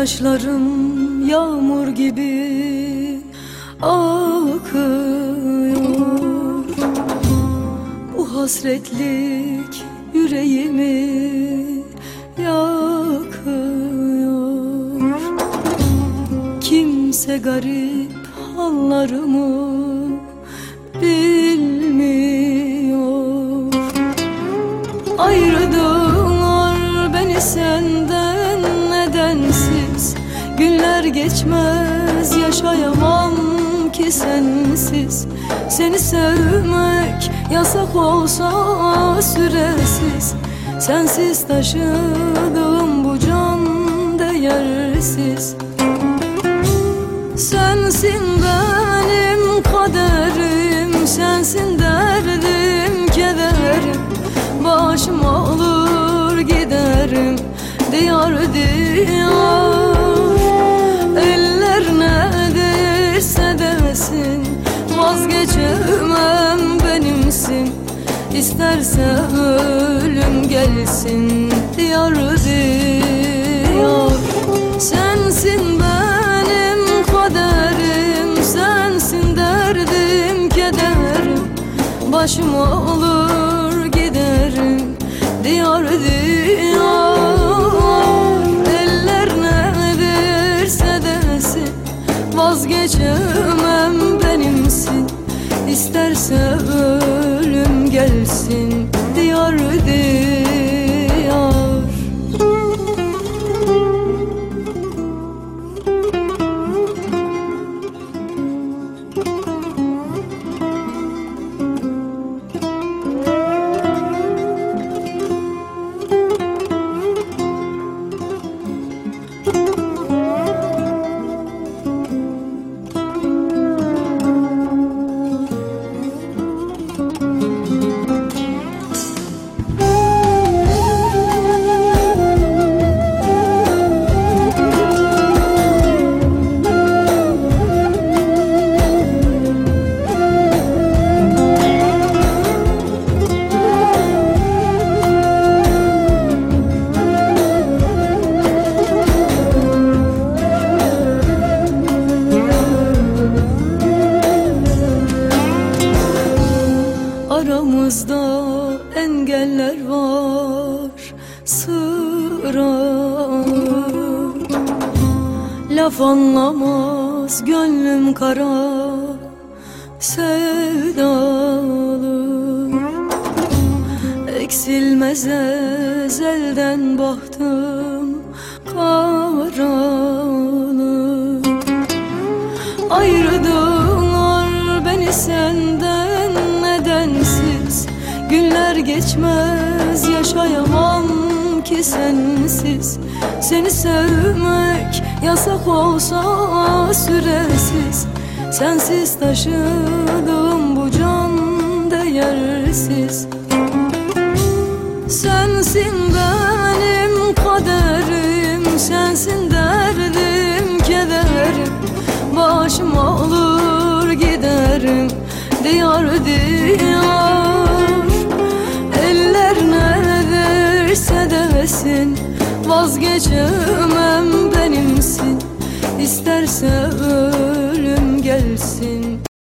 Gözyaşlarım yağmur gibi akıyor. Bu hasretlik yüreğimi yakıyor. Kimse garip hallarımı bilmiyor. Ayırdılar beni senden Günler geçmez yaşayamam ki sensiz. Seni sevmek yasak olsa süresiz. Sensiz taşıdığım bu can değersiz. Sensin benim kaderim Sensin derdim kederim. Başım olur giderim Diyar diyar ölüm gelsin Diyar diyar. Sensin benim kaderim Sensin derdim kederim. Başım olur giderim Diyar diyar. Eller ne derse desin Vazgeçemem benimsin. İsterse ölüm gelsin Diyar engeller var sıralı Laf anlamaz gönlüm kara sevdalı. Eksilmez ezelden bahtım karalı geçmez. Yaşayamam ki sensiz. Seni sevmek yasak olsa süresiz. Sensiz taşıdığım bu can değersiz. Sensin benim kaderim. Sensin derdim kederim. Başım olur giderim. Diyar diyar bendesin Vazgeçemem benimsin. İsterse ölüm gelsin.